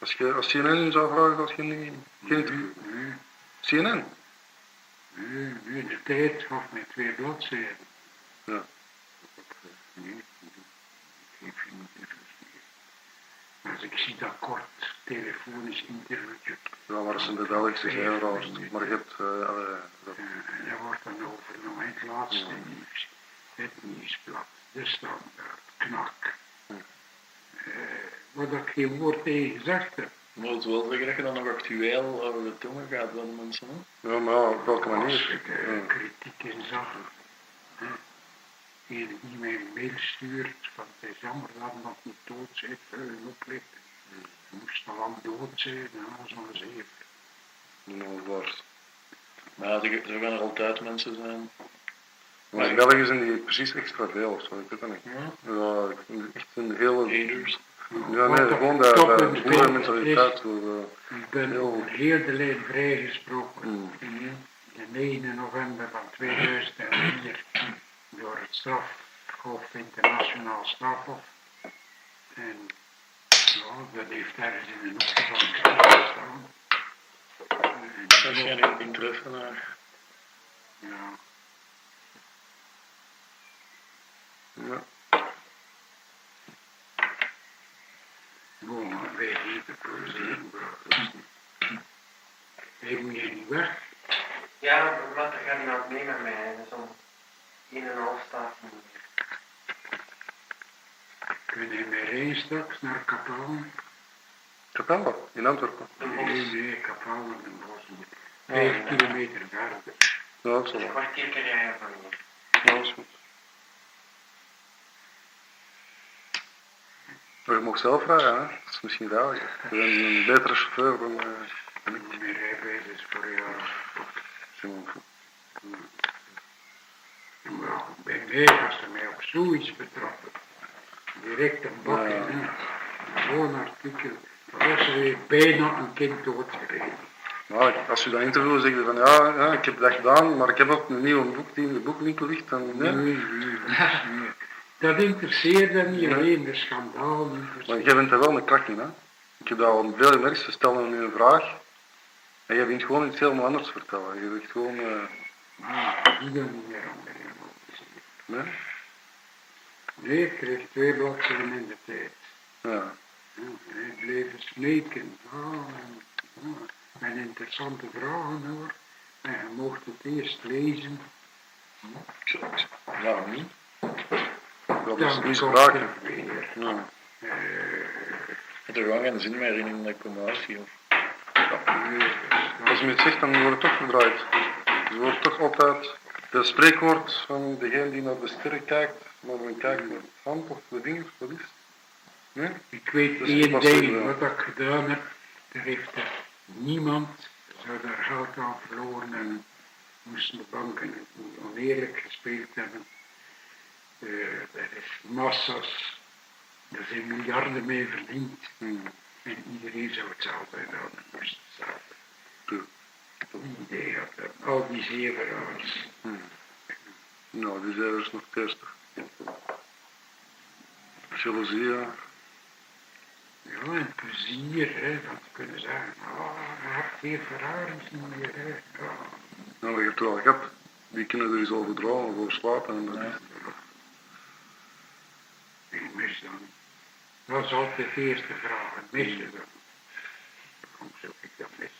Als, je, als CNN zou vragen, als je niet. Nee, CNN? nee, nee, de tijd gaf mij twee bladzijden. Ja. Nee, ik geef je niet meer. Als ik zie dat kort telefonisch interviewtje, Ja, maar dat zijn de Belgische raar. Maar je hebt, allee, dat, wordt dan overgenomen in het laatste nieuws. Het nieuwsblad, de standaard, knak. Hm. Eh, wat ik geen woord tegen gezegd heb. Maar het wil zeggen dat je dan nog actueel over de tongen gaat van mensen. Hè? ja, maar op welke Als manier? ik eh, Ja. kritiek in zag, hè, een die mij een mail stuurt van het is jammer dat nog niet dood zit, veulen oplichten. Moest al lang dood zijn, nou, zo'n zeven. Nou, waar. Maar zo gaan er altijd mensen zijn. Maar in België zijn die precies extra veel of zo, ik weet dat niet. Ja. Ja, echt een hele... Haters. Ja, nee, gewoon de, de boerenmentaliteit. Zo, Ik ben Heel- lijn vrijgesproken. Mm. De 9 november van 2004 door het strafhof, internationaal strafhof. En ja, dat heeft ergens in een hoekje van het krant gestaan. Waarschijnlijk in ja, ja. Maar wij even poseren. Hij moet je niet weg. Ja, wat er gaat iemand mee met mij, dus om in en half staat hij niet meer. Kun je mij rijden straks naar Kapellen? Capella, in Antwerpen. De Nee, nee, Kapellen en Bos. Vijf kilometer verder. Ja, dat is een wel. kwartier rijden van hier. Ja, dat is goed. Maar je mag zelf hè? Dat is misschien. Je bent een betere chauffeur dan... Ik moet mijn rijbewijs is voor jou. Simon. Maar bij mij was er mij op zoiets betrokken. Direct een bak in. Gewoon artikel. Dat was weer bijna een kind doodgereden. Nou, als je dat interview zeg je van ja, ja, ik heb dat gedaan, maar ik heb ook een nieuwe boek die in de boekwinkel ligt. Dan, Nee, nee. nee, nee. Dat interesseerde niet alleen de schandaal. Maar jij bent er wel een krak in, hè? Ik heb dat al veel gemerkt, ze stellen nu een vraag en je vindt gewoon iets helemaal anders vertellen. Je zegt gewoon, eh, Nee, die niet meer aan nee? Nee, ik kreeg twee bladzijden in de tijd. Ja. Ja, hij bleef smeken. Ah, en, ja, en interessante vragen hoor. En je mocht het eerst lezen. Waarom niet? Dat is Dan niet sprake. er. Ja. eh, Het er gewoon geen zin meer in in de commotie. Of... weer, Als je het zegt, dan wordt het toch verdraaid. Dus er wordt toch altijd het spreekwoord van degene die naar de sterren kijkt, maar dan kijkt naar de hand of de vinger, wat is het? Nee? Ik weet één ding, wat ik gedaan heb. Er heeft er niemand, zou daar geld aan verloren en moesten de banken het oneerlijk gespeeld hebben. Eh er is massa's, er zijn miljarden mee verdiend. Hmm. En iedereen zou hetzelfde hebben, moest hetzelfde. Ja. Een idee had dat. Al die zeveraars. Nou, die zijn dus nog testig. Jaloezie, ja. Ja, en plezier, hè, te kunnen zeggen, oh, je hebt geen Ferraris meer, hè. Ja. Nou, je hebt er wel gehad. Die kunnen er eens over dromen, over slapen en dat is. Ik mis dan. Dat is altijd de eerste vraag. Mis je dan? Waarom zou ik dat missen?